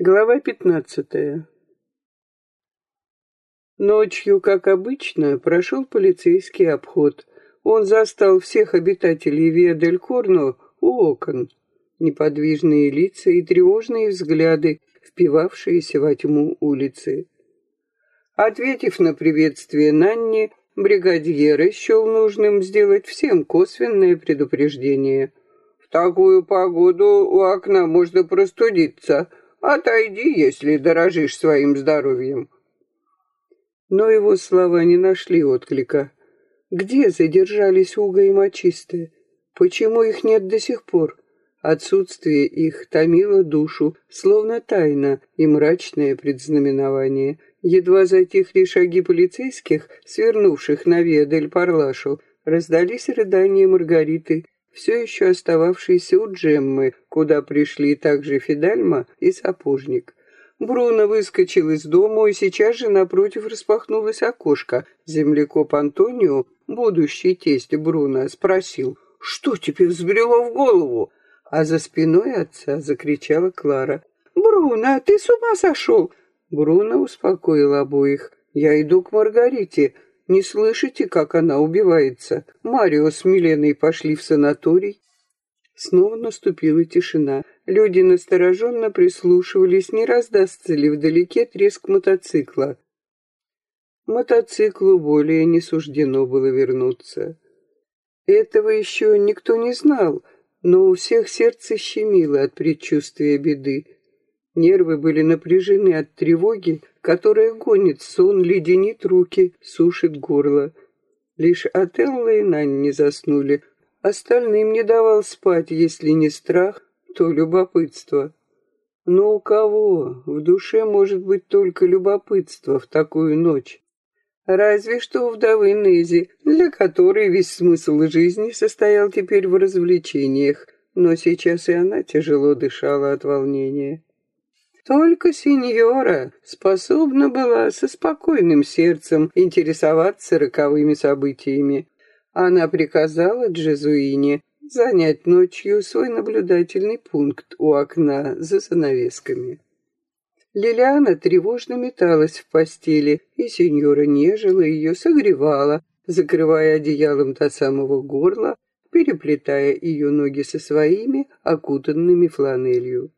Глава пятнадцатая. Ночью, как обычно, прошел полицейский обход. Он застал всех обитателей Виа-дель-Корно у окон. Неподвижные лица и тревожные взгляды, впивавшиеся во тьму улицы. Ответив на приветствие Нанни, бригадьер счел нужным сделать всем косвенное предупреждение. «В такую погоду у окна можно простудиться», Отойди, если дорожишь своим здоровьем. Но его слова не нашли отклика. Где задержались Уга и Мочистые? Почему их нет до сих пор? Отсутствие их томило душу, словно тайна и мрачное предзнаменование. Едва затихли шаги полицейских, свернувших на Виа-дель-Парлашу, раздались рыдания Маргариты, все еще остававшийся у Джеммы, куда пришли также Фидальма и Сапожник. Бруно выскочил из дома, и сейчас же напротив распахнулось окошко. Землекоп Антонио, будущий тесть Бруно, спросил, «Что тебе взбрело в голову?» А за спиной отца закричала Клара, «Бруно, ты с ума сошел?» Бруно успокоил обоих, «Я иду к Маргарите, не слышите, как она убивается? Марио с Миленой пошли в санаторий. Снова наступила тишина. Люди настороженно прислушивались, не раздастся ли вдалеке треск мотоцикла. Мотоциклу более не суждено было вернуться. Этого еще никто не знал, но у всех сердце щемило от предчувствия беды. Нервы были напряжены от тревоги, которая гонит сон, леденит руки, сушит горло. Лишь Отелло и Нань не заснули. Остальным не давал спать, если не страх, то любопытство. Но у кого в душе может быть только любопытство в такую ночь? Разве что у вдовы Нези, для которой весь смысл жизни состоял теперь в развлечениях, но сейчас и она тяжело дышала от волнения. Только сеньора способна была со спокойным сердцем интересоваться роковыми событиями. Она приказала Джезуине занять ночью свой наблюдательный пункт у окна за занавесками. Лилиана тревожно металась в постели, и сеньора нежила ее, согревала, закрывая одеялом до самого горла, переплетая ее ноги со своими, окутанными фланелью.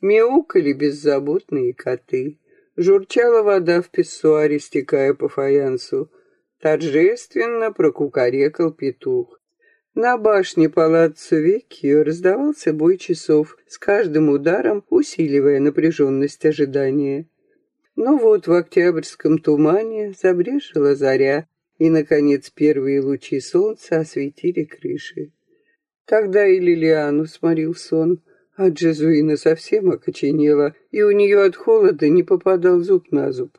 Мяукали беззаботные коты. Журчала вода в писсуаре, стекая по фаянсу. Торжественно прокукарекал петух. На башне палаццо Веккио раздавался бой часов, с каждым ударом усиливая напряженность ожидания. Но вот в октябрьском тумане забрежила заря, и, наконец, первые лучи солнца осветили крыши. Тогда и Лилиану сморил сон — а Джезуина совсем окоченела, и у нее от холода не попадал зуб на зуб.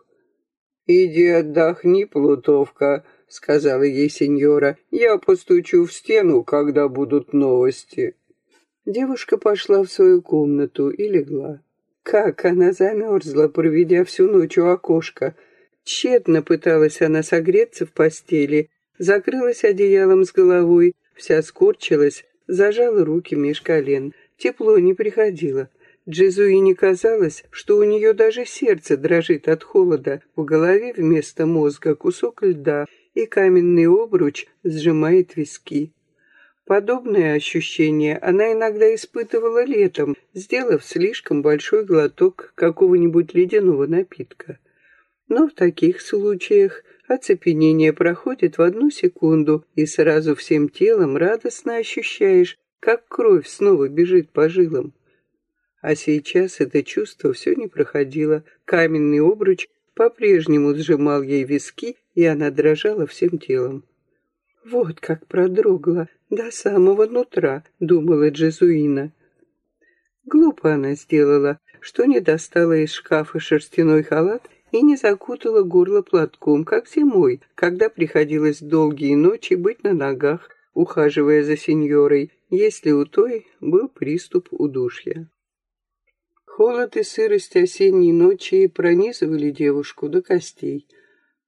«Иди отдохни, плутовка», — сказала ей сеньора. «Я постучу в стену, когда будут новости». Девушка пошла в свою комнату и легла. Как она замерзла, проведя всю ночь у окошка. Тщетно пыталась она согреться в постели, закрылась одеялом с головой, вся скорчилась, зажала руки меж колен — Тепло не приходило. Джезуине казалось, что у нее даже сердце дрожит от холода. В голове вместо мозга кусок льда, и каменный обруч сжимает виски. Подобное ощущение она иногда испытывала летом, сделав слишком большой глоток какого-нибудь ледяного напитка. Но в таких случаях оцепенение проходит в одну секунду, и сразу всем телом радостно ощущаешь, как кровь снова бежит по жилам. А сейчас это чувство все не проходило. Каменный обруч по-прежнему сжимал ей виски, и она дрожала всем телом. «Вот как продрогла до самого нутра», — думала Джезуина. Глупо она сделала, что не достала из шкафа шерстяной халат и не закутала горло платком, как зимой, когда приходилось долгие ночи быть на ногах, ухаживая за сеньорой, если у той был приступ удушья. Холод и сырость осенней ночи пронизывали девушку до костей.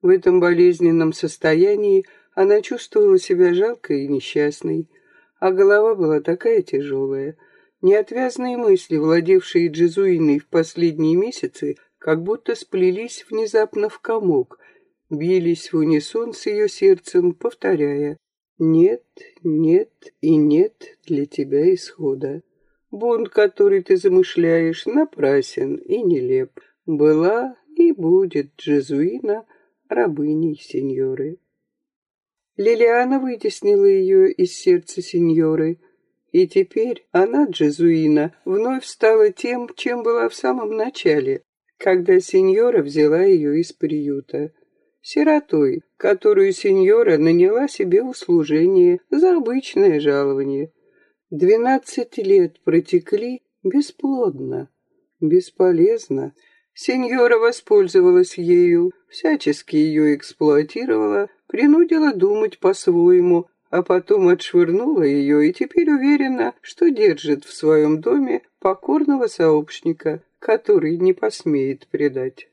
В этом болезненном состоянии она чувствовала себя жалкой и несчастной, а голова была такая тяжелая. Неотвязные мысли, владевшие Джезуиной в последние месяцы, как будто сплелись внезапно в комок, бились в унисон с ее сердцем, повторяя «Нет, нет и нет для тебя исхода. Бунт, который ты замышляешь, напрасен и нелеп. Была и будет Джезуина рабыней сеньоры». Лилиана вытеснила ее из сердца сеньоры, и теперь она, Джезуина, вновь стала тем, чем была в самом начале, когда сеньора взяла ее из приюта. Сиротой, которую сеньора наняла себе услужение за обычное жалование. Двенадцать лет протекли бесплодно, бесполезно. Сеньора воспользовалась ею, всячески ее эксплуатировала, принудила думать по-своему, а потом отшвырнула ее и теперь уверена, что держит в своем доме покорного сообщника, который не посмеет предать.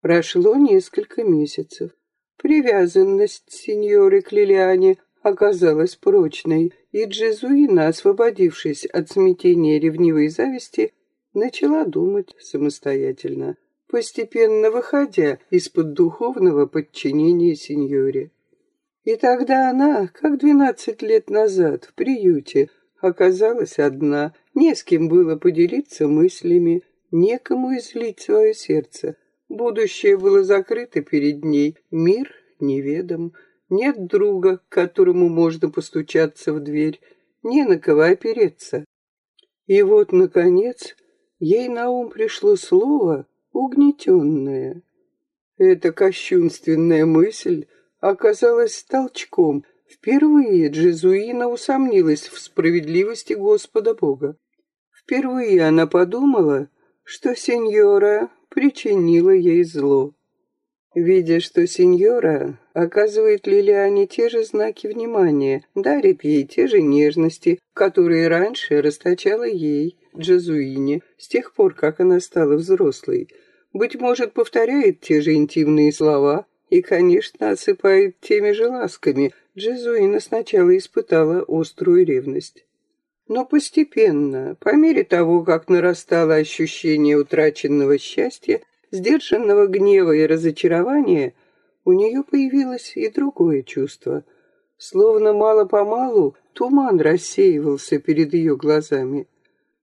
Прошло несколько месяцев. Привязанность сеньоры к Лилиане оказалась прочной, и Джезуина, освободившись от смятения ревнивой зависти, начала думать самостоятельно постепенно выходя из-под духовного подчинения сеньоре. И тогда она, как двенадцать лет назад, в приюте, оказалась одна, не с кем было поделиться мыслями, некому излить свое сердце. Будущее было закрыто перед ней, мир неведом, нет друга, к которому можно постучаться в дверь, не на кого опереться. И вот, наконец, ей на ум пришло слово, угнетенная. Эта кощунственная мысль оказалась толчком. Впервые Джезуина усомнилась в справедливости Господа Бога. Впервые она подумала, что сеньора причинила ей зло. Видя, что сеньора оказывает Лилиане те же знаки внимания, дарит ей те же нежности, которые раньше расточала ей, Джезуине, с тех пор, как она стала взрослой, быть может, повторяет те же интимные слова и, конечно, осыпает теми же ласками. Джезуина сначала испытала острую ревность. Но постепенно, по мере того, как нарастало ощущение утраченного счастья, сдержанного гнева и разочарования, у нее появилось и другое чувство. Словно мало-помалу туман рассеивался перед ее глазами.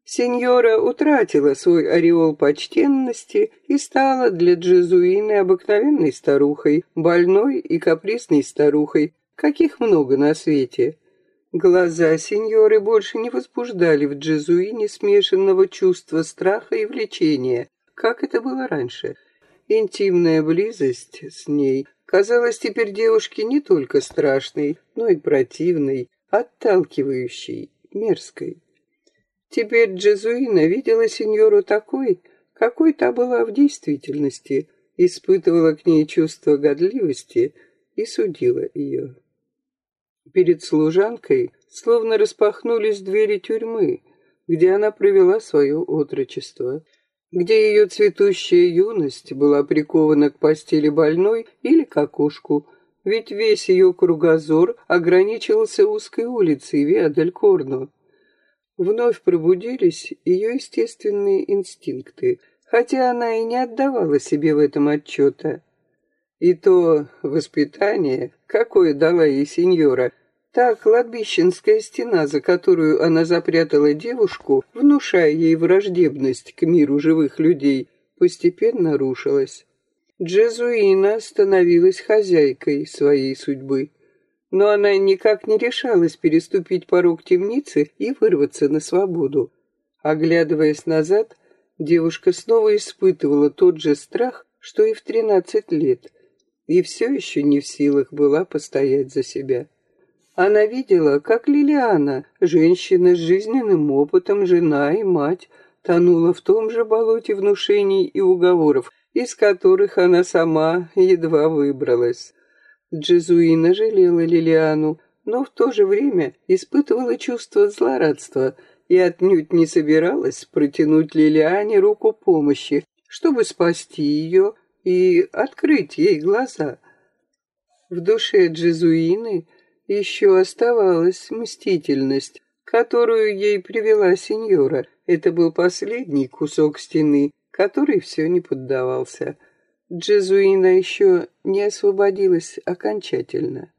Сеньора утратила свой ореол почтенности и стала для Джезуины обыкновенной старухой, больной и капризной старухой, каких много на свете. Глаза сеньоры больше не возбуждали в Джезуине смешанного чувства страха и влечения, как это было раньше. Интимная близость с ней казалась теперь девушке не только страшной, но и противной, отталкивающей, мерзкой. Теперь Джезуина видела сеньору такой, какой та была в действительности, испытывала к ней чувство годливости и судила ее. Перед служанкой словно распахнулись двери тюрьмы, где она провела свое отрочество, где ее цветущая юность была прикована к постели больной или к окошку, ведь весь ее кругозор ограничивался узкой улицей Виадель-Корно, Вновь пробудились ее естественные инстинкты, хотя она и не отдавала себе в этом отчета. И то воспитание, какое дала ей сеньора, та кладбищенская стена, за которую она запрятала девушку, внушая ей враждебность к миру живых людей, постепенно рушилась. Джезуина становилась хозяйкой своей судьбы но она никак не решалась переступить порог темницы и вырваться на свободу. Оглядываясь назад, девушка снова испытывала тот же страх, что и в тринадцать лет, и все еще не в силах была постоять за себя. Она видела, как Лилиана, женщина с жизненным опытом, жена и мать, тонула в том же болоте внушений и уговоров, из которых она сама едва выбралась. Джезуина жалела Лилиану, но в то же время испытывала чувство злорадства и отнюдь не собиралась протянуть Лилиане руку помощи, чтобы спасти ее и открыть ей глаза. В душе Джезуины еще оставалась мстительность, которую ей привела сеньора. Это был последний кусок стены, который все не поддавался. Джезуина еще не освободилась окончательно.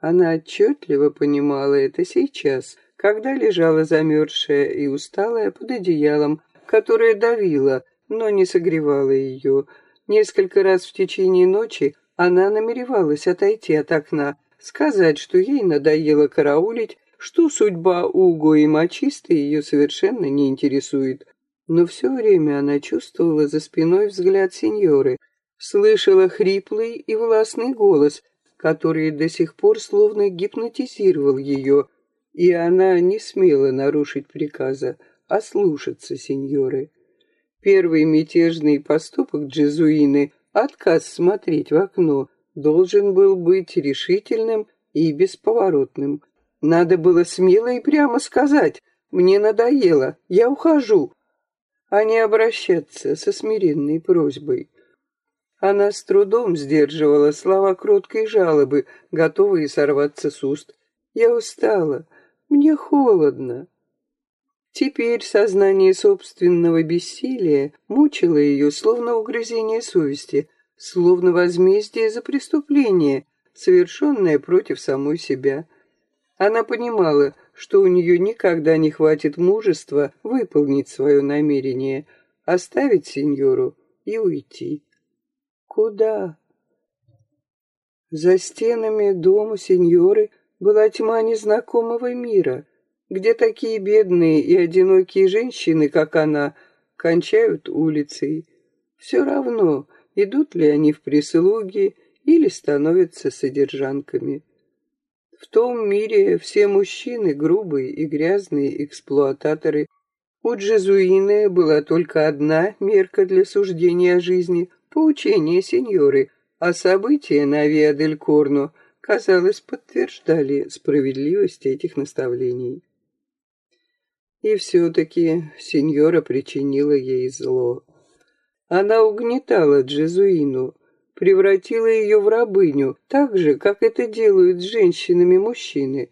Она отчетливо понимала это сейчас, когда лежала замерзшая и усталая под одеялом, которое давило, но не согревало ее. Несколько раз в течение ночи она намеревалась отойти от окна, сказать, что ей надоело караулить, что судьба Уго и Мачисты ее совершенно не интересует. Но все время она чувствовала за спиной взгляд сеньоры, слышала хриплый и властный голос, который до сих пор словно гипнотизировал ее, и она не смела нарушить приказа, а слушаться сеньоры. Первый мятежный поступок Джезуины, отказ смотреть в окно, должен был быть решительным и бесповоротным. Надо было смело и прямо сказать «Мне надоело, я ухожу», а не обращаться со смиренной просьбой. Она с трудом сдерживала слова кроткой жалобы, готовые сорваться с уст. «Я устала, мне холодно». Теперь сознание собственного бессилия мучило ее, словно угрызение совести, словно возмездие за преступление, совершенное против самой себя. Она понимала, что у нее никогда не хватит мужества выполнить свое намерение, оставить сеньору и уйти. Куда? За стенами дома сеньоры была тьма незнакомого мира, где такие бедные и одинокие женщины, как она, кончают улицей. Все равно, идут ли они в прислуги или становятся содержанками. В том мире все мужчины грубые и грязные эксплуататоры. У Джезуины была только одна мерка для суждения о жизни — поучение сеньоры, а события на Виа-дель-Корно, казалось, подтверждали справедливость этих наставлений. И все-таки сеньора причинила ей зло. Она угнетала Джезуину, превратила ее в рабыню, так же, как это делают с женщинами мужчины.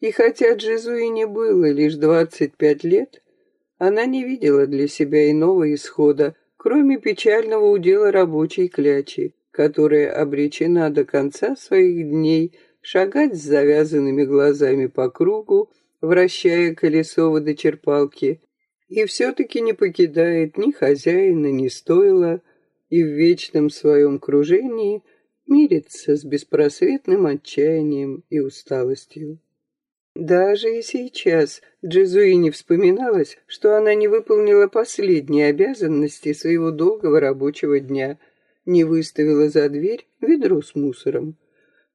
И хотя Джезуине было лишь двадцать пять лет, она не видела для себя иного исхода, кроме печального удела рабочей клячи, которая обречена до конца своих дней шагать с завязанными глазами по кругу, вращая колесо водочерпалки, и все-таки не покидает ни хозяина, ни стойла, и в вечном своем кружении мирится с беспросветным отчаянием и усталостью. Даже и сейчас Джезуине вспоминалось, что она не выполнила последние обязанности своего долгого рабочего дня, не выставила за дверь ведро с мусором.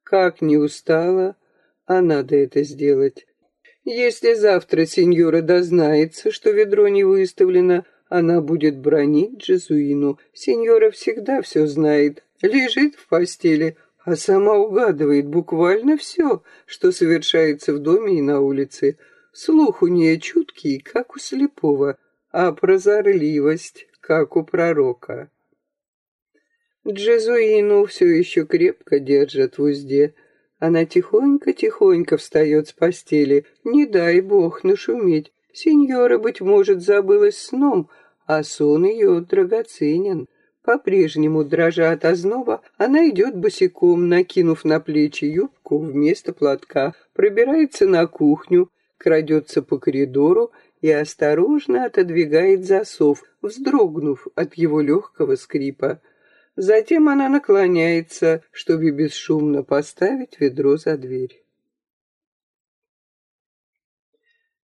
Как не устала, а надо это сделать. Если завтра сеньора дознается, что ведро не выставлено, она будет бронить Джезуину. Сеньора всегда все знает. Лежит в постели, а сама угадывает буквально все, что совершается в доме и на улице. Слух у нее чуткий, как у слепого, а прозорливость, как у пророка. Джезуину все еще крепко держат в узде. Она тихонько-тихонько встает с постели. Не дай бог нашуметь. Сеньора, быть может, забылась сном, а сон ее драгоценен. По-прежнему, дрожа от озноба, она идет босиком, накинув на плечи юбку вместо платка, пробирается на кухню, крадется по коридору и осторожно отодвигает засов, вздрогнув от его легкого скрипа. Затем она наклоняется, чтобы бесшумно поставить ведро за дверь.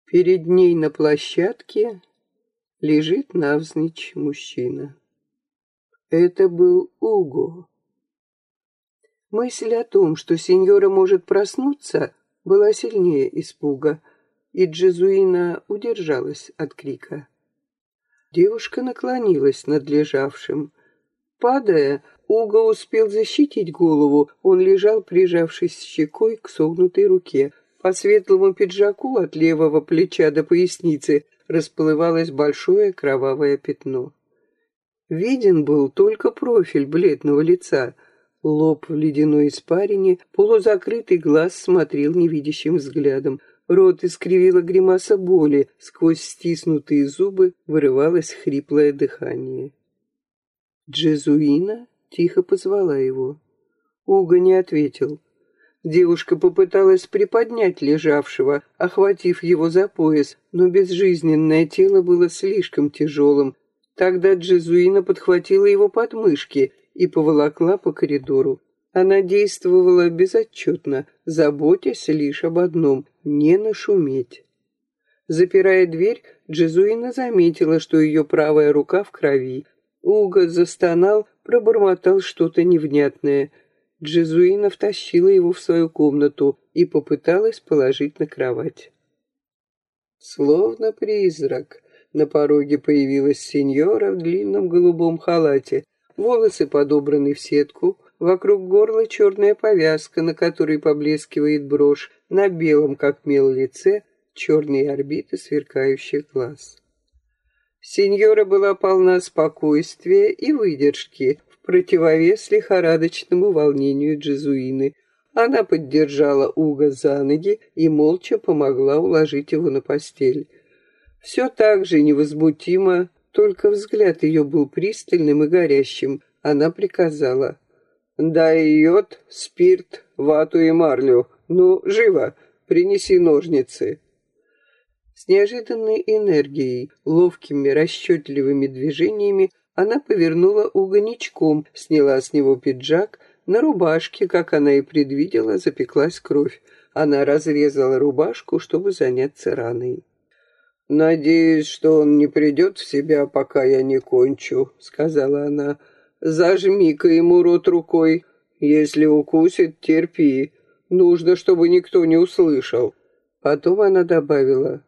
Перед ней на площадке лежит навзничь мужчина. Это был Уго. Мысль о том, что сеньора может проснуться, была сильнее испуга, и Джезуина удержалась от крика. Девушка наклонилась над лежавшим. Падая, Уго успел защитить голову, он лежал, прижавшись щекой к согнутой руке. По светлому пиджаку от левого плеча до поясницы расплывалось большое кровавое пятно. Виден был только профиль бледного лица. Лоб в ледяной испарине, полузакрытый глаз смотрел невидящим взглядом. Рот искривила гримаса боли, сквозь стиснутые зубы вырывалось хриплое дыхание. Джезуина тихо позвала его. Уго не ответил. Девушка попыталась приподнять лежавшего, охватив его за пояс, но безжизненное тело было слишком тяжелым. Тогда Джезуина подхватила его подмышки и поволокла по коридору. Она действовала безотчетно, заботясь лишь об одном — не нашуметь. Запирая дверь, Джезуина заметила, что ее правая рука в крови. Уго застонал, пробормотал что-то невнятное. Джезуина втащила его в свою комнату и попыталась положить на кровать. Словно призрак, на пороге появилась сеньора в длинном голубом халате, волосы подобраны в сетку, вокруг горла черная повязка, на которой поблескивает брошь, на белом, как мел, лице черные орбиты сверкающих глаз. Сеньора была полна спокойствия и выдержки, в противовес лихорадочному волнению Джезуины. Она поддержала Уга за ноги и молча помогла уложить его на постель. Все так же невозмутимо, только взгляд ее был пристальным и горящим. Она приказала. «Дай йод, спирт, вату и марлю. Ну, живо, принеси ножницы». С неожиданной энергией, ловкими, расчетливыми движениями она повернула угонечком, сняла с него пиджак, на рубашке, как она и предвидела, запеклась кровь. Она разрезала рубашку, чтобы заняться раной. «Надеюсь, что он не придет в себя, пока я не кончу», — сказала она. «Зажми-ка ему рот рукой. Если укусит, терпи. Нужно, чтобы никто не услышал». Потом она добавила.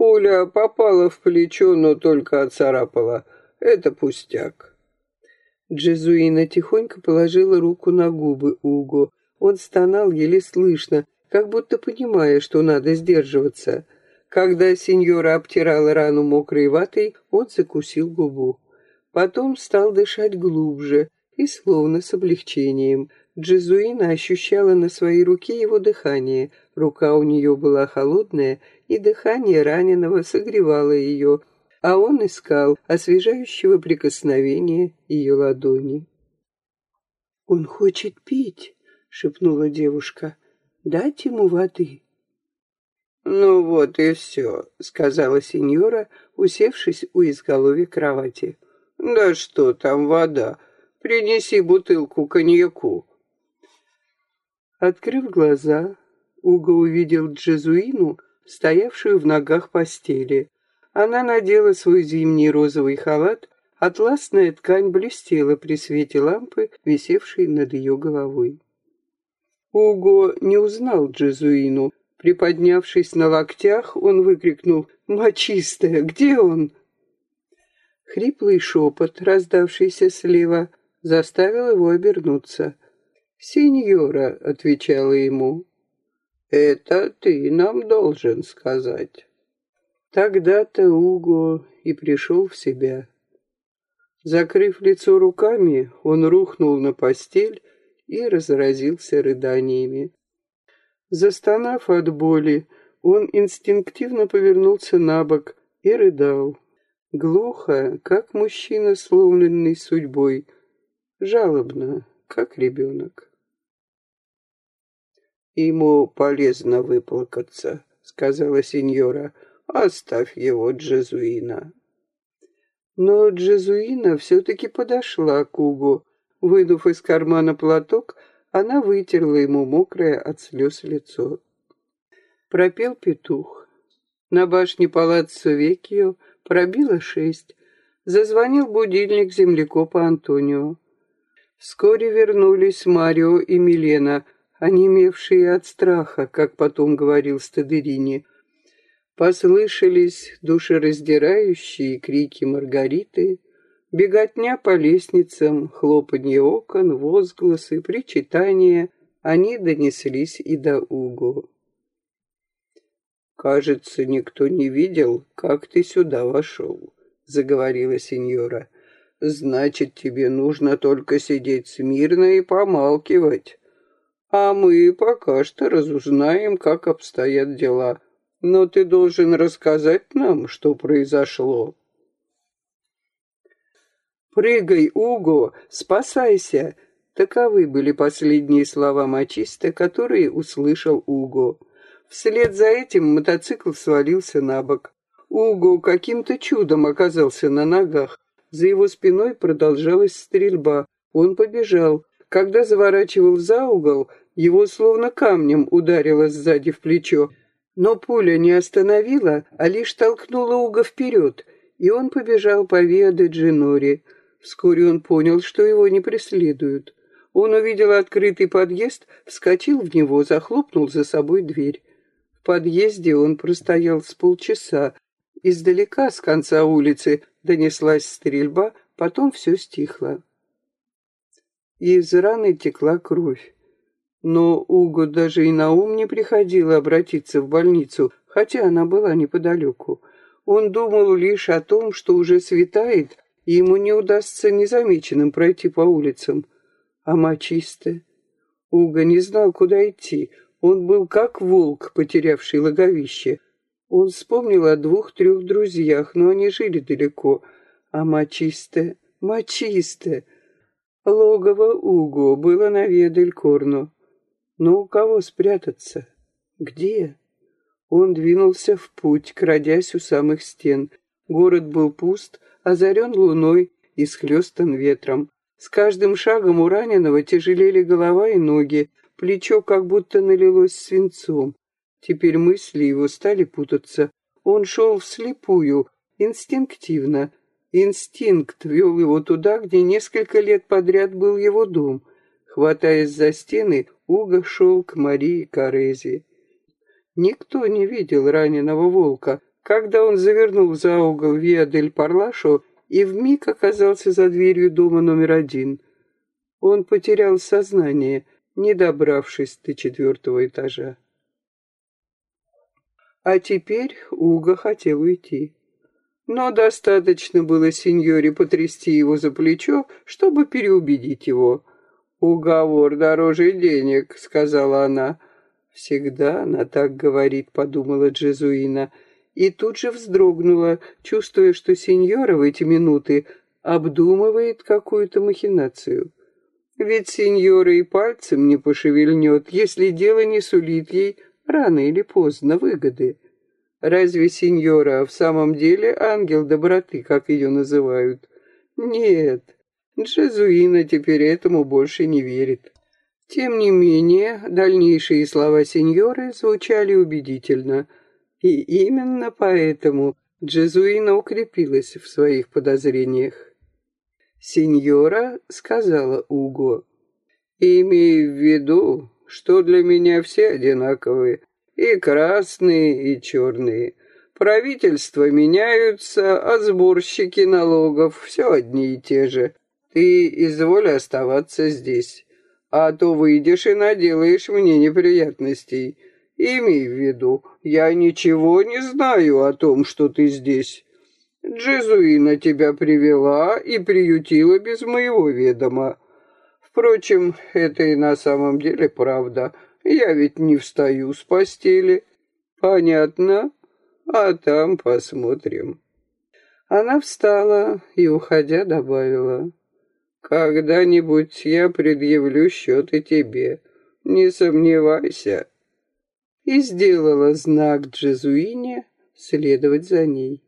Пуля попала в плечо, но только оцарапала. Это пустяк. Джезуина тихонько положила руку на губы Уго. Он стонал еле слышно, как будто понимая, что надо сдерживаться. Когда сеньора обтирала рану мокрой ватой, он закусил губу. Потом стал дышать глубже и словно с облегчением. Джезуина ощущала на своей руке его дыхание. Рука у нее была холодная и дыхание раненого согревало ее, а он искал освежающего прикосновения ее ладони. «Он хочет пить», — шепнула девушка. «Дать ему воды». «Ну вот и все», — сказала сеньора, усевшись у изголовья кровати. «Да что там вода? Принеси бутылку коньяку». Открыв глаза, Уго увидел Джезуину, стоявшую в ногах постели. Она надела свой зимний розовый халат, атласная ткань блестела при свете лампы, висевшей над ее головой. Уго не узнал Джезуину. Приподнявшись на локтях, он выкрикнул «Мочистая, где он?» Хриплый шепот, раздавшийся слева, заставил его обернуться. «Сеньора», — отвечала ему, это ты нам должен сказать. Тогда-то Уго и пришел в себя. Закрыв лицо руками, он рухнул на постель и разразился рыданиями. Застонав от боли, он инстинктивно повернулся на бок и рыдал. Глухо, как мужчина, сломленный судьбой, жалобно, как ребенок. «Ему полезно выплакаться», — сказала сеньора. «Оставь его, Джезуина». Но Джезуина все-таки подошла к Угу. Вынув из кармана платок, она вытерла ему мокрое от слез лицо. Пропел петух. На башне палаццо Векио пробило шесть. Зазвонил будильник землекопа Антонио. Вскоре вернулись Марио и Милена — онемевшие от страха, как потом говорил Стадерини. Послышались душераздирающие крики Маргариты, беготня по лестницам, хлопанье окон, возгласы, причитания. Они донеслись и до Уго. «Кажется, никто не видел, как ты сюда вошел», — заговорила сеньора. «Значит, тебе нужно только сидеть смирно и помалкивать. А мы пока что разузнаем, как обстоят дела. Но ты должен рассказать нам, что произошло. «Прыгай, Уго, спасайся!» Таковы были последние слова мачиста, которые услышал Уго. Вслед за этим мотоцикл свалился на бок. Уго каким-то чудом оказался на ногах. За его спиной продолжалась стрельба. Он побежал. Когда заворачивал за угол, его словно камнем ударило сзади в плечо. Но пуля не остановила, а лишь толкнула Уго вперед, и он побежал по Виа-де-Джиноре. Вскоре он понял, что его не преследуют. Он увидел открытый подъезд, вскочил в него, захлопнул за собой дверь. В подъезде он простоял с полчаса. Издалека, с конца улицы, донеслась стрельба, потом все стихло. Из раны текла кровь. Но Угу даже и на ум не приходило обратиться в больницу, хотя она была неподалеку. Он думал лишь о том, что уже светает, и ему не удастся незамеченным пройти по улицам. А мочисто? Уга не знал, куда идти. Он был как волк, потерявший логовище. Он вспомнил о двух-трех друзьях, но они жили далеко. А мочисто, мочисто. Логово Уго было на Ведель-Корну. Но у кого спрятаться? Где? Он двинулся в путь, крадясь у самых стен. Город был пуст, озарен луной и схлестан ветром. С каждым шагом у раненого тяжелели голова и ноги, плечо как будто налилось свинцом. Теперь мысли его стали путаться. Он шел вслепую, инстинктивно. Инстинкт вел его туда, где несколько лет подряд был его дом. Хватаясь за стены, Уго шел к Марии Карези. Никто не видел раненого волка, когда он завернул за угол Виа-дель-Парлашо и вмиг оказался за дверью дома номер один. Он потерял сознание, не добравшись до четвертого этажа. А теперь Уго хотел уйти. Но достаточно было сеньоре потрясти его за плечо, чтобы переубедить его. «Уговор дороже денег», — сказала она. «Всегда она так говорит», — подумала Джезуина, и тут же вздрогнула, чувствуя, что сеньора в эти минуты обдумывает какую-то махинацию. Ведь сеньора и пальцем не пошевельнет, если дело не сулит ей рано или поздно выгоды. Разве сеньора в самом деле ангел доброты, как ее называют? Нет, Джезуина теперь этому больше не верит. Тем не менее, дальнейшие слова сеньоры звучали убедительно, и именно поэтому Джезуина укрепилась в своих подозрениях. Сеньора сказала Уго, «Имей в виду, что для меня все одинаковые, и красные, и черные. Правительства меняются, а сборщики налогов все одни и те же. Ты изволь оставаться здесь, а то выйдешь и наделаешь мне неприятностей. Имей в виду, я ничего не знаю о том, что ты здесь. Джезуина тебя привела и приютила без моего ведома. Впрочем, это и на самом деле правда. Я ведь не встаю с постели. Понятно? А там посмотрим. Она встала и, уходя, добавила. Когда-нибудь я предъявлю счеты тебе, не сомневайся. И сделала знак Джезуине следовать за ней.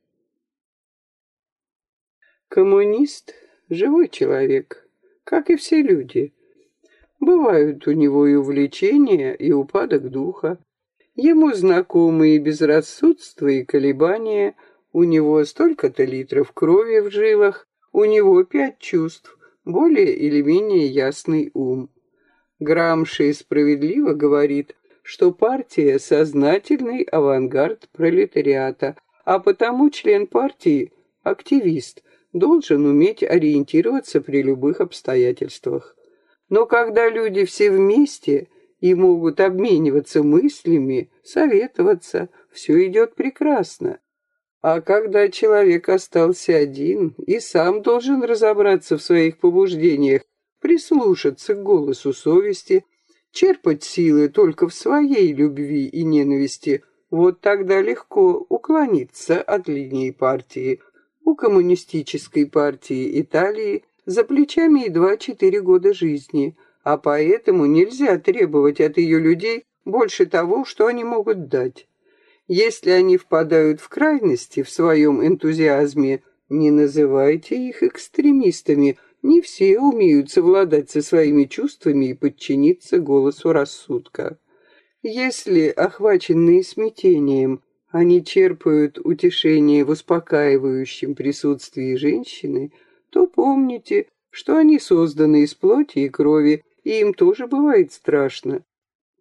Коммунист — живой человек, как и все люди. Бывают у него и увлечения, и упадок духа. Ему знакомы и безрассудство, и колебания. У него столько-то литров крови в жилах, у него пять чувств, более или менее ясный ум. Грамши справедливо говорит, что партия — сознательный авангард пролетариата, а потому член партии — активист, должен уметь ориентироваться при любых обстоятельствах. Но когда люди все вместе и могут обмениваться мыслями, советоваться, все идет прекрасно. А когда человек остался один и сам должен разобраться в своих побуждениях, прислушаться к голосу совести, черпать силы только в своей любви и ненависти, Вот тогда легко уклониться от линии партии. У коммунистической партии Италии за плечами едва четыре года жизни, а поэтому нельзя требовать от ее людей больше того, что они могут дать. Если они впадают в крайности в своем энтузиазме, не называйте их экстремистами. Не все умеют совладать со своими чувствами и подчиниться голосу рассудка. Если, охваченные смятением, они черпают утешение в успокаивающем присутствии женщины, то помните, что они созданы из плоти и крови, и им тоже бывает страшно.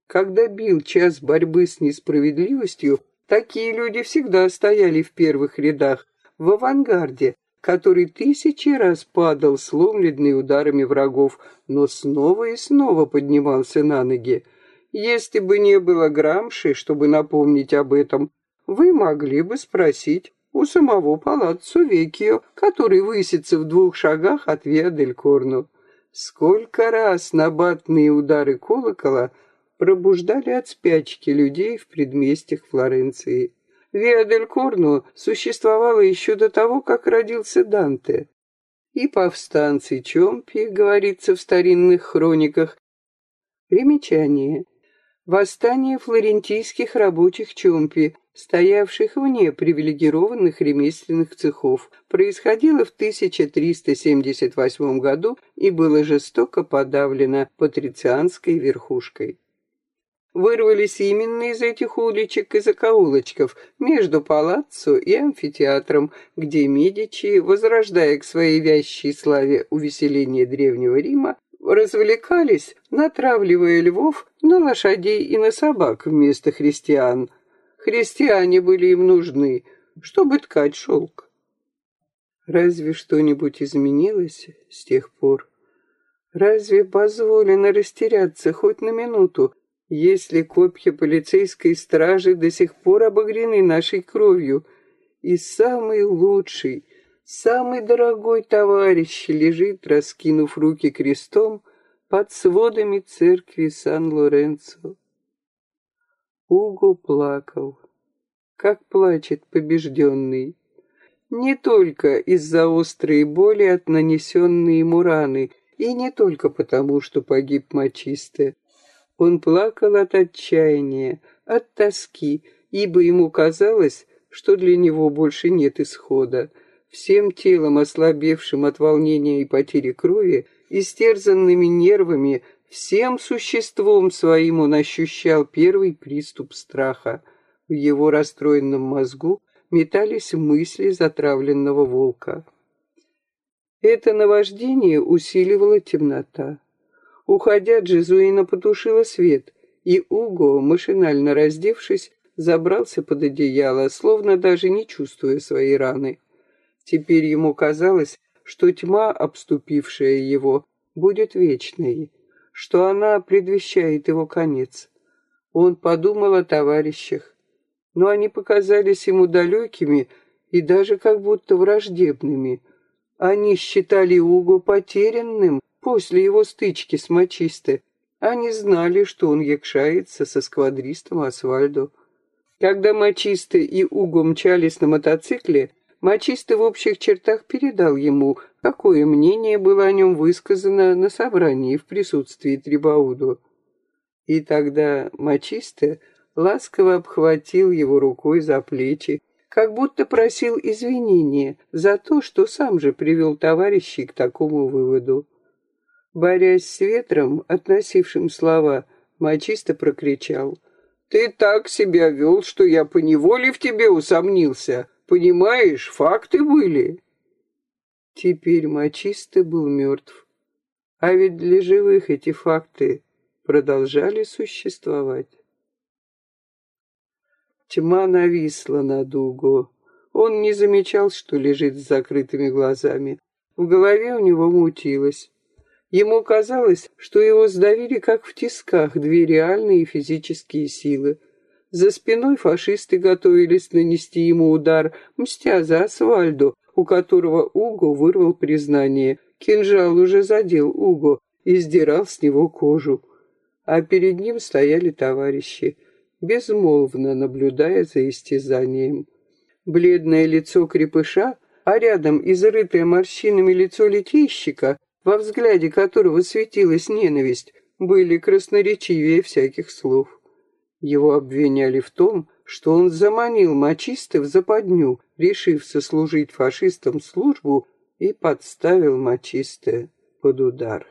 Когда бил час борьбы с несправедливостью, такие люди всегда стояли в первых рядах, в авангарде, который тысячи раз падал, сломленный ударами врагов, но снова и снова поднимался на ноги. Если бы не было Грамши, чтобы напомнить об этом, вы могли бы спросить у самого палаццо Векио, который высится в двух шагах от Виаделькорну. Сколько раз набатные удары колокола пробуждали от спячки людей в предместьях Флоренции. Виа-дель-Корно существовала еще до того, как родился Данте. И повстанцы Чомпи, говорится в старинных хрониках. Примечание. Восстание флорентийских рабочих Чомпи, стоявших вне привилегированных ремесленных цехов, происходило в 1378 году и было жестоко подавлено патрицианской верхушкой. Вырвались именно из этих уличек и закоулочков между палаццо и амфитеатром, где Медичи, возрождая к своей вящей славе увеселение Древнего Рима, развлекались, натравливая львов на лошадей и на собак вместо христиан. Христиане были им нужны, чтобы ткать шелк. Разве что-нибудь изменилось с тех пор? Разве позволено растеряться хоть на минуту если копья полицейской стражи до сих пор обогрены нашей кровью, и самый лучший, самый дорогой товарищ лежит, раскинув руки крестом, под сводами церкви Сан-Лоренцо. Уго плакал, как плачет побежденный, не только из-за острой боли от нанесенной ему раны, и не только потому, что погиб Мачисте, он плакал от отчаяния, от тоски, ибо ему казалось, что для него больше нет исхода. Всем телом, ослабевшим от волнения и потери крови, истерзанными нервами, всем существом своим он ощущал первый приступ страха. В его расстроенном мозгу метались мысли затравленного волка. Это наваждение усиливала темнота. Уходя, Джезуина потушила свет, и Уго, машинально раздевшись, забрался под одеяло, словно даже не чувствуя своей раны. Теперь ему казалось, что тьма, обступившая его, будет вечной, что она предвещает его конец. Он подумал о товарищах, но они показались ему далекими и даже как будто враждебными. Они считали Уго потерянным, После его стычки с Мачисте они знали, что он якшается со сквадристом Асвальдо. Когда Мачисте и Уго мчались на мотоцикле, Мачисте в общих чертах передал ему, какое мнение было о нем высказано на собрании в присутствии Трибауду. И тогда Мачисте ласково обхватил его рукой за плечи, как будто просил извинения за то, что сам же привел товарищей к такому выводу. Борясь с ветром, относившим слова, мачисто прокричал. «Ты так себя вел, что я поневоле в тебе усомнился. Понимаешь, факты были». Теперь мачисто был мертв. А ведь для живых эти факты продолжали существовать. Тьма нависла над Уго. Он не замечал, что лежит с закрытыми глазами. В голове у него мутилось. Ему казалось, что его сдавили как в тисках две реальные физические силы. За спиной фашисты готовились нанести ему удар, мстя за Асвальдо, у которого Уго вырвал признание. Кинжал уже задел Уго и сдирал с него кожу. А перед ним стояли товарищи. безмолвно наблюдая за истязанием. Бледное лицо крепыша, а рядом изрытое морщинами лицо летейщика, во взгляде которого светилась ненависть, были красноречивее всяких слов. Его обвиняли в том, что он заманил мачисты в западню, решив сослужить фашистам службу, и подставил мачисты под удар.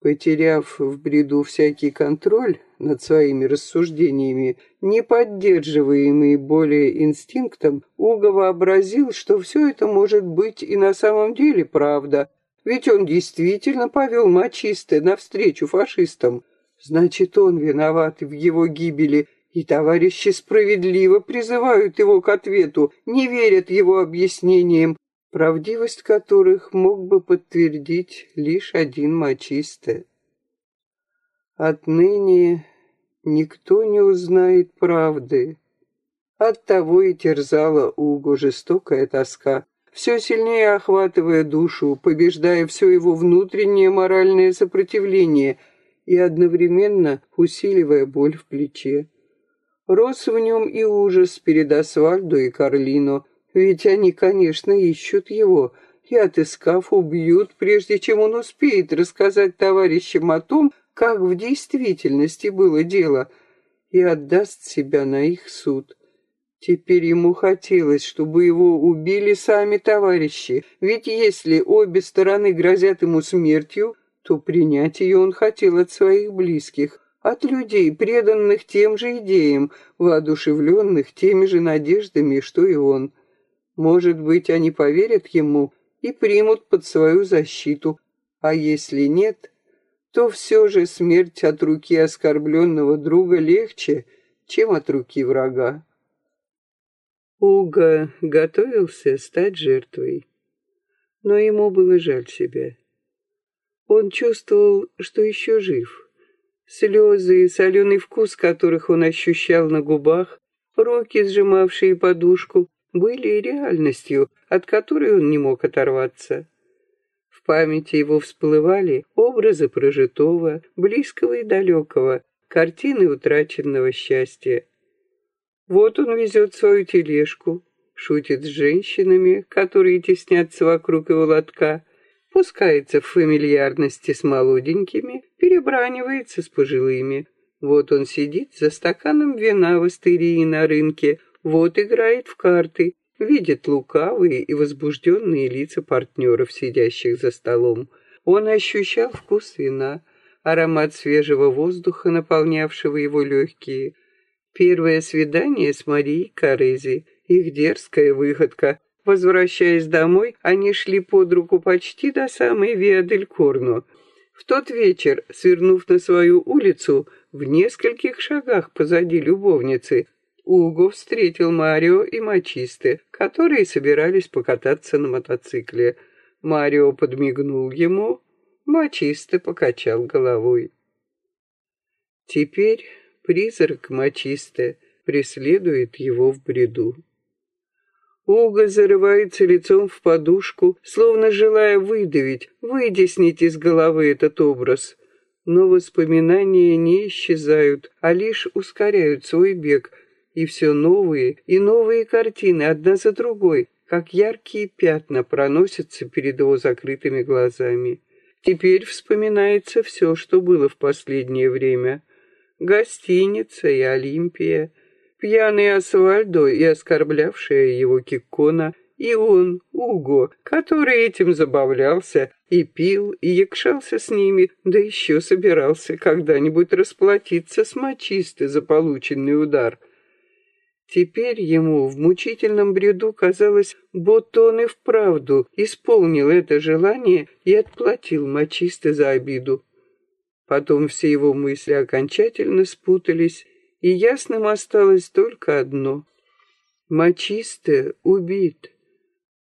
Потеряв в бреду всякий контроль над своими рассуждениями, не поддерживаемый более инстинктом, Уго вообразил, что все это может быть и на самом деле правда, ведь он действительно повел мачисты навстречу фашистам. Значит, он виноват в его гибели, и товарищи справедливо призывают его к ответу, не верят его объяснениям, правдивость которых мог бы подтвердить лишь один мачисте. Отныне никто не узнает правды. Оттого и терзала Угу жестокая тоска, все сильнее охватывая душу, побеждая все его внутреннее моральное сопротивление и одновременно усиливая боль в плече. Рос в нем и ужас перед Асфальдо и Карлино, ведь они, конечно, ищут его и, отыскав, убьют, прежде чем он успеет рассказать товарищам о том, как в действительности было дело, и отдаст себя на их суд. Теперь ему хотелось, чтобы его убили сами товарищи, ведь если обе стороны грозят ему смертью, то принять ее он хотел от своих близких, от людей, преданных тем же идеям, воодушевленных теми же надеждами, что и он. Может быть, они поверят ему и примут под свою защиту, а если нет, то все же смерть от руки оскорбленного друга легче, чем от руки врага. Уга готовился стать жертвой, но ему было жаль себя. Он чувствовал, что еще жив. Слезы и соленый вкус, которых он ощущал на губах, руки, сжимавшие подушку, были реальностью, от которой он не мог оторваться. В памяти его всплывали образы прожитого, близкого и далекого, картины утраченного счастья. Вот он везет свою тележку, шутит с женщинами, которые теснятся вокруг его лотка, пускается в фамильярности с молоденькими, перебранивается с пожилыми. Вот он сидит за стаканом вина в астерии на рынке, вот играет в карты, видит лукавые и возбужденные лица партнеров, сидящих за столом. Он ощущал вкус вина, аромат свежего воздуха, наполнявшего его легкие. Первое свидание с Марией Карези, их дерзкая выходка. Возвращаясь домой, они шли под руку почти до самой Виаделькорно. В тот вечер, свернув на свою улицу, в нескольких шагах позади любовницы, Уго встретил Марио и Мачисты, которые собирались покататься на мотоцикле. Марио подмигнул ему, Мачисты покачал головой. Теперь призрак Мачисты преследует его в бреду. Уго зарывается лицом в подушку, словно желая выдавить, вытеснить из головы этот образ. Но воспоминания не исчезают, а лишь ускоряют свой бег — и все новые и новые картины, одна за другой, как яркие пятна проносятся перед его закрытыми глазами. Теперь вспоминается все, что было в последнее время. Гостиница и Олимпия, пьяный Асвальдо и оскорблявшая его Киккона, и он, Уго, который этим забавлялся и пил, и якшался с ними, да еще собирался когда-нибудь расплатиться с мочистой за полученный удар — Теперь ему в мучительном бреду казалось, будто он и вправду исполнил это желание и отплатил мочисто за обиду. Потом все его мысли окончательно спутались, и ясным осталось только одно. Мочисто убит,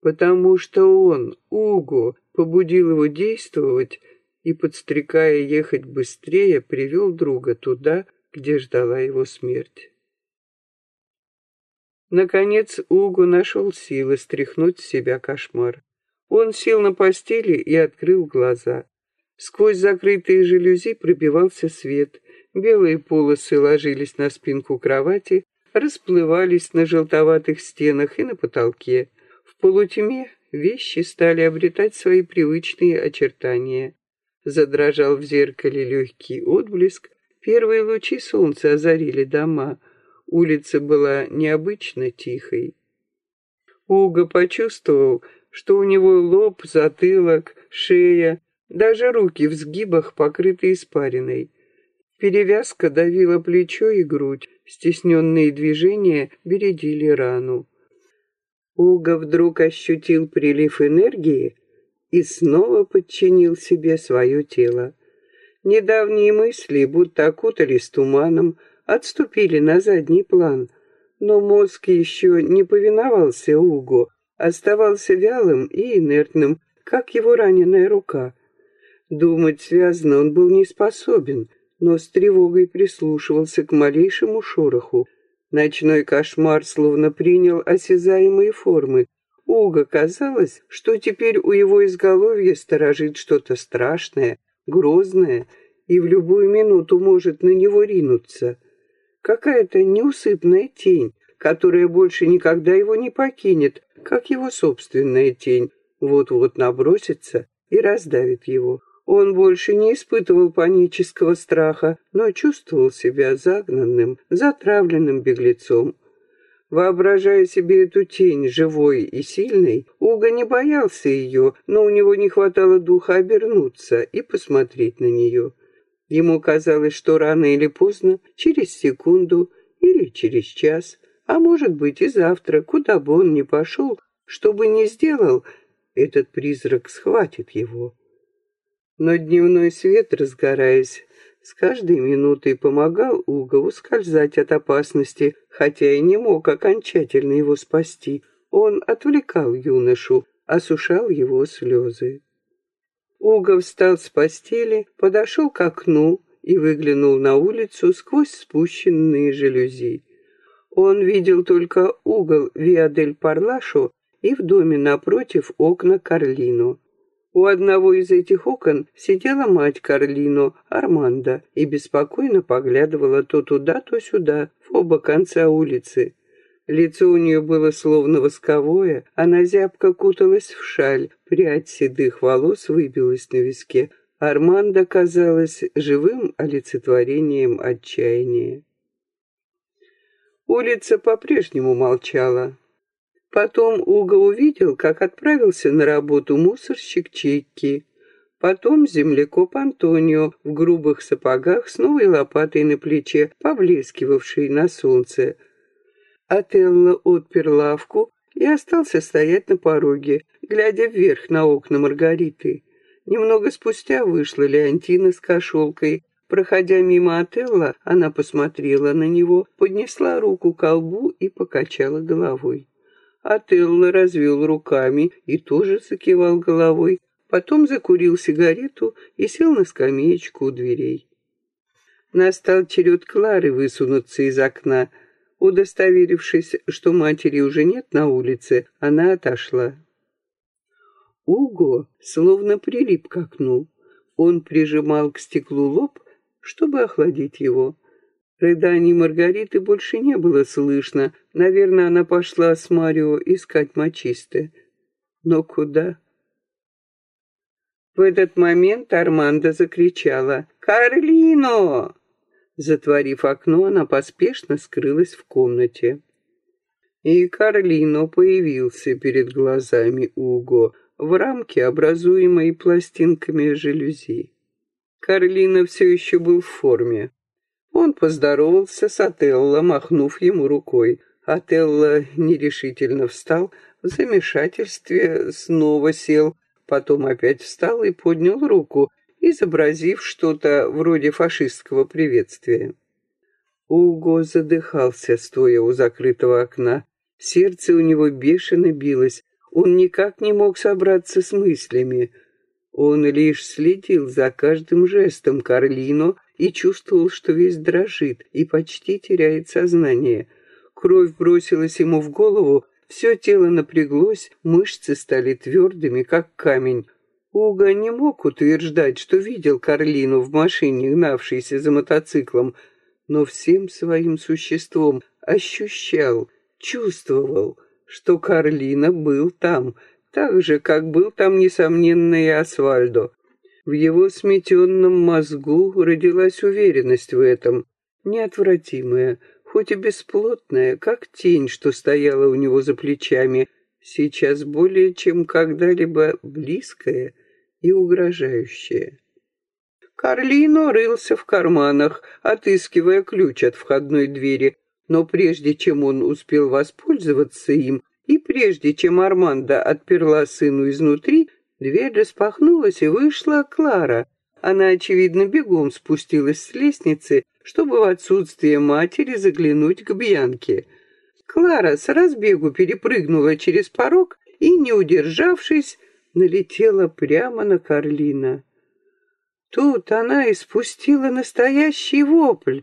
потому что он, Уго, побудил его действовать и, подстрекая ехать быстрее, привел друга туда, где ждала его смерть. Наконец Угу нашел силы стряхнуть с себя кошмар. Он сел на постели и открыл глаза. Сквозь закрытые жалюзи пробивался свет. Белые полосы ложились на спинку кровати, расплывались на желтоватых стенах и на потолке. В полутьме вещи стали обретать свои привычные очертания. Задрожал в зеркале легкий отблеск, первые лучи солнца озарили дома. Улица была необычно тихой. Уго почувствовал, что у него лоб, затылок, шея, даже руки в сгибах покрыты испариной. Перевязка давила плечо и грудь, стесненные движения бередили рану. Уго вдруг ощутил прилив энергии и снова подчинил себе свое тело. Недавние мысли, будто окутались туманом, отступили на задний план, но мозг еще не повиновался Уго, оставался вялым и инертным, как его раненая рука. Думать связно он был не способен, но с тревогой прислушивался к малейшему шороху. Ночной кошмар словно принял осязаемые формы. Уго казалось, что теперь у его изголовья сторожит что-то страшное, грозное, и в любую минуту может на него ринуться. Какая-то неусыпная тень, которая больше никогда его не покинет, как его собственная тень, вот-вот набросится и раздавит его. Он больше не испытывал панического страха, но чувствовал себя загнанным, затравленным беглецом. Воображая себе эту тень живой и сильной, Уга не боялся ее, но у него не хватало духа обернуться и посмотреть на нее. Ему казалось, что рано или поздно, через секунду или через час, а может быть и завтра, куда бы он ни пошел, что бы ни сделал, этот призрак схватит его. Но дневной свет, разгораясь, с каждой минутой помогал Уго ускользать от опасности, хотя и не мог окончательно его спасти. Он отвлекал юношу, осушал его слезы. Уго встал с постели, подошел к окну и выглянул на улицу сквозь спущенные жалюзи. Он видел только угол Виадель-Парлашо и в доме напротив окна Карлино. У одного из этих окон сидела мать Карлино, Армандо, и беспокойно поглядывала то туда, то сюда, в оба конца улицы. Лицо у нее было словно восковое, она зябко куталась в шаль, прядь седых волос выбилась на виске. Армандо казалась живым олицетворением отчаяния. Улица по-прежнему молчала. Потом Уго увидел, как отправился на работу мусорщик Чекки. Потом землекоп Антонио в грубых сапогах с новой лопатой на плече, поблескивавшей на солнце. Отелло отпер лавку и остался стоять на пороге, глядя вверх на окна Маргариты. Немного спустя вышла Леонтина с кошелкой, Проходя мимо Отелла, она посмотрела на него, поднесла руку к колбу и покачала головой. Отелло развел руками и тоже закивал головой, потом закурил сигарету и сел на скамеечку у дверей. Настал черед Клары высунуться из окна. Удостоверившись, что матери уже нет на улице, она отошла. Уго словно прилип к окну. Он прижимал к стеклу лоб чтобы охладить его. Рыданий Маргариты больше не было слышно. Наверное, она пошла с Марио искать мочисты. Но куда? В этот момент Армандо закричала «Карлино!». Затворив окно, она поспешно скрылась в комнате. И Карлино появился перед глазами Уго в рамке, образуемой пластинками жалюзи. Карлина все еще был в форме. Он поздоровался с Отелло, махнув ему рукой. Отелло нерешительно встал, в замешательстве снова сел, потом опять встал и поднял руку, изобразив что-то вроде фашистского приветствия. Уго задыхался, стоя у закрытого окна. Сердце у него бешено билось. Он никак не мог собраться с мыслями. Он лишь следил за каждым жестом Карлино и чувствовал, что весь дрожит и почти теряет сознание. Кровь бросилась ему в голову, все тело напряглось, мышцы стали твердыми, как камень. Уга не мог утверждать, что видел Карлину в машине, гнавшейся за мотоциклом, но всем своим существом ощущал, чувствовал, что Карлина был там, так же, как был там, несомненно, и Асвальдо. В его сметенном мозгу родилась уверенность в этом, неотвратимая, хоть и бесплотная, как тень, что стояла у него за плечами, сейчас более чем когда-либо близкая и угрожающая. Карлино рылся в карманах, отыскивая ключ от входной двери, но прежде чем он успел воспользоваться им, и прежде чем Арманда отперла сыну изнутри, дверь распахнулась, и вышла Клара. Она, очевидно, бегом спустилась с лестницы, чтобы в отсутствие матери заглянуть к Бьянке. Клара с разбегу перепрыгнула через порог и, не удержавшись, налетела прямо на Карлина. Тут она испустила настоящий вопль.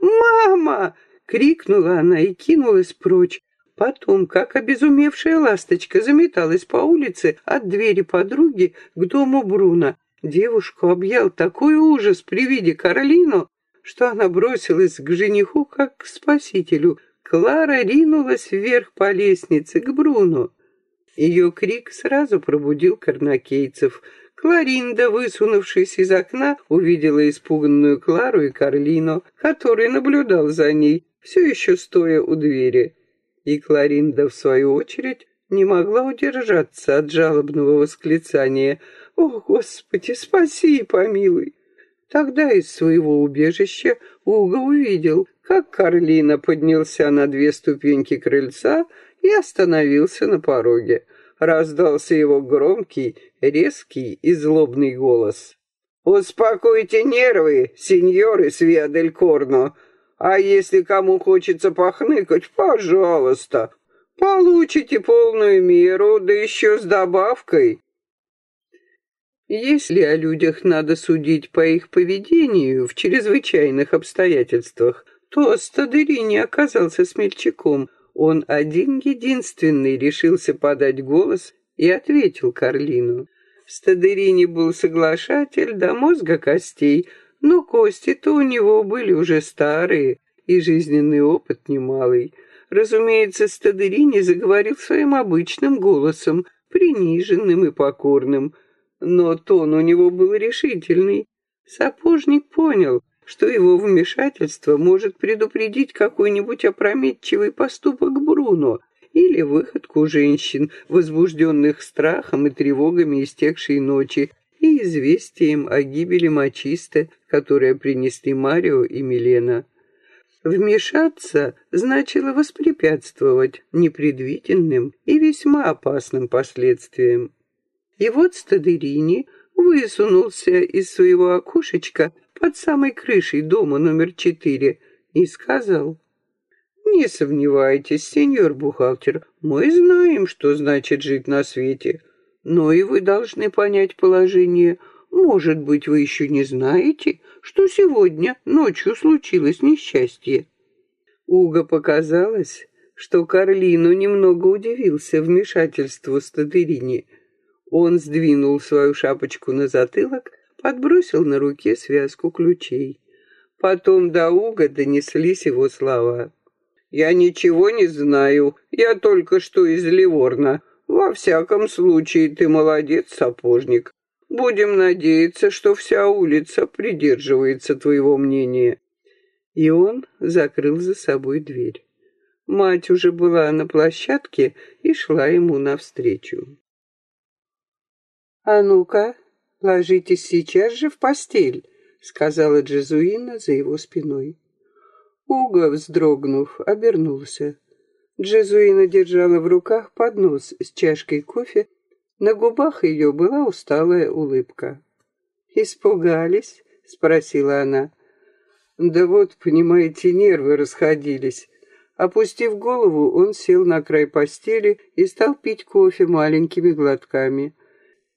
«Мама!» — крикнула она и кинулась прочь. Потом, как обезумевшая ласточка, заметалась по улице от двери подруги к дому Бруно. Девушку объял такой ужас при виде Каролину, что она бросилась к жениху как к спасителю. Клара ринулась вверх по лестнице к Бруно. Ее крик сразу пробудил карнакейцев. Кларинда, высунувшись из окна, увидела испуганную Клару и Карлино, который наблюдал за ней, все еще стоя у двери. И Кларинда, в свою очередь, не могла удержаться от жалобного восклицания «О, Господи, спаси и помилуй!» Тогда из своего убежища Уга увидел, как Карлина поднялся на две ступеньки крыльца и остановился на пороге. Раздался его громкий, резкий и злобный голос. «Успокойте нервы, сеньоры Свиадель Корно!» А если кому хочется похныкать, пожалуйста, получите полную меру, да еще с добавкой. Если о людях надо судить по их поведению в чрезвычайных обстоятельствах, то Стадерини оказался смельчаком. Он один-единственный решился подать голос и ответил Карлину. Стадерини был соглашатель до мозга костей, но кости-то у него были уже старые, и жизненный опыт немалый. Разумеется, Стадерини заговорил своим обычным голосом, приниженным и покорным, но тон у него был решительный. Сапожник понял, что его вмешательство может предупредить какой-нибудь опрометчивый поступок Бруно или выходку женщин, возбужденных страхом и тревогами истекшей ночи, и известием о гибели Мачисты, которое принесли Марио и Милена. Вмешаться значило воспрепятствовать непредвиденным и весьма опасным последствиям. И вот Стадерини высунулся из своего окошечка под самой крышей дома номер четыре и сказал, «Не сомневайтесь, сеньор бухгалтер, мы знаем, что значит жить на свете. Но и вы должны понять положение. Может быть, вы еще не знаете, что сегодня ночью случилось несчастье. Уго показалось, что Карлину немного удивился вмешательству Стадерини. Он сдвинул свою шапочку на затылок, подбросил на руке связку ключей. Потом до Уга донеслись его слова. «Я ничего не знаю, я только что из Ливорна. Во всяком случае, ты молодец, сапожник. Будем надеяться, что вся улица придерживается твоего мнения. И он закрыл за собой дверь. Мать уже была на площадке и шла ему навстречу. «А ну-ка, ложитесь сейчас же в постель», — сказала Джезуина за его спиной. Уго, вздрогнув, обернулся. Джезуина держала в руках поднос с чашкой кофе. На губах ее была усталая улыбка. «Испугались?» — спросила она. «Да вот, понимаете, нервы расходились». Опустив голову, он сел на край постели и стал пить кофе маленькими глотками.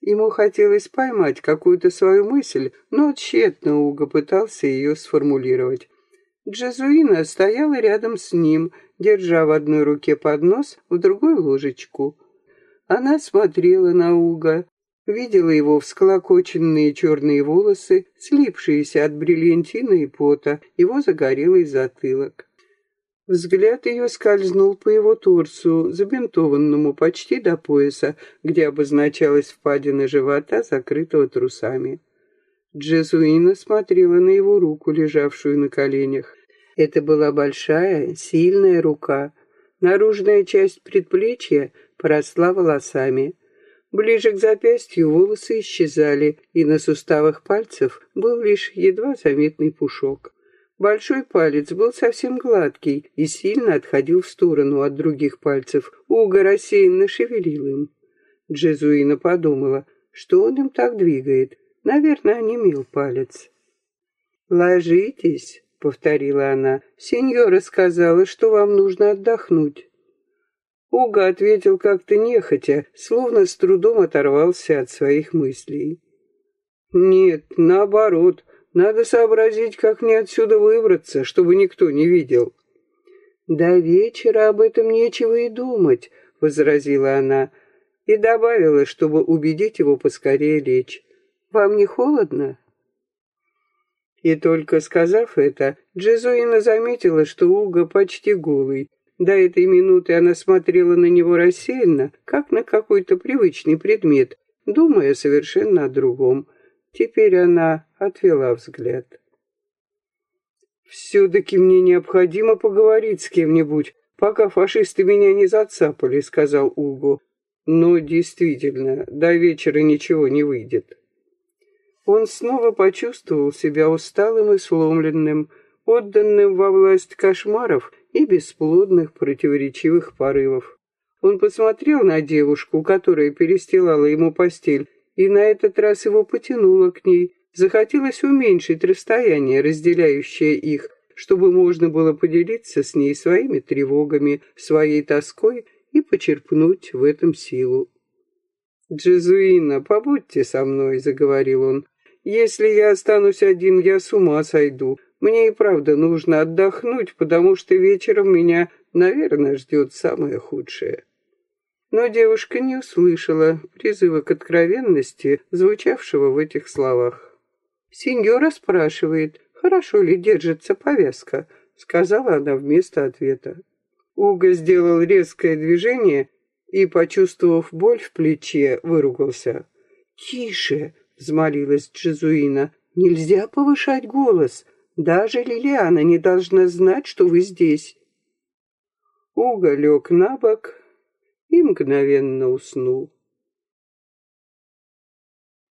Ему хотелось поймать какую-то свою мысль, но тщетно Уго пытался ее сформулировать. Джезуина стояла рядом с ним, держа в одной руке поднос, в другой ложечку. Она смотрела на Уга. видела его всклокоченные черные волосы, слипшиеся от бриллиантина и пота, его загорелый затылок. Взгляд ее скользнул по его торсу, забинтованному почти до пояса, где обозначалась впадина живота, закрытого трусами. Джезуина смотрела на его руку, лежавшую на коленях. Это была большая, сильная рука. Наружная часть предплечья поросла волосами. Ближе к запястью волосы исчезали, и на суставах пальцев был лишь едва заметный пушок. Большой палец был совсем гладкий и сильно отходил в сторону от других пальцев. Уго рассеянно шевелил им. Джезуина подумала, что он им так двигает. Наверное, онемел палец. «Ложитесь», — повторила она. «Сеньора сказала, что вам нужно отдохнуть». Уга ответил как-то нехотя, словно с трудом оторвался от своих мыслей. «Нет, наоборот, надо сообразить, как мне отсюда выбраться, чтобы никто не видел». «До вечера об этом нечего и думать», — возразила она, и добавила, чтобы убедить его поскорее лечь. «Вам не холодно?» И только сказав это, Джезуина заметила, что Уга почти голый, до этой минуты она смотрела на него рассеянно, как на какой-то привычный предмет, думая совершенно о другом. Теперь она отвела взгляд. «Все-таки мне необходимо поговорить с кем-нибудь, пока фашисты меня не зацапали», — сказал Уго. «Но действительно, до вечера ничего не выйдет». Он снова почувствовал себя усталым и сломленным, отданным во власть кошмаров и бесплодных противоречивых порывов. Он посмотрел на девушку, которая перестилала ему постель, и на этот раз его потянуло к ней. Захотелось уменьшить расстояние, разделяющее их, чтобы можно было поделиться с ней своими тревогами, своей тоской и почерпнуть в этом силу. «Джезуина, побудьте со мной», — заговорил он. «Если я останусь один, я с ума сойду. Мне и правда нужно отдохнуть, потому что вечером меня, наверное, ждет самое худшее. Но девушка не услышала призыва к откровенности, звучавшего в этих словах. «Сеньора спрашивает, хорошо ли держится повязка», — сказала она вместо ответа. Уго сделал резкое движение и, почувствовав боль в плече, выругался. «Тише!» — взмолилась Джезуина. «Нельзя повышать голос. Даже Лилиана не должна знать, что вы здесь. Уго лег на бок и мгновенно уснул.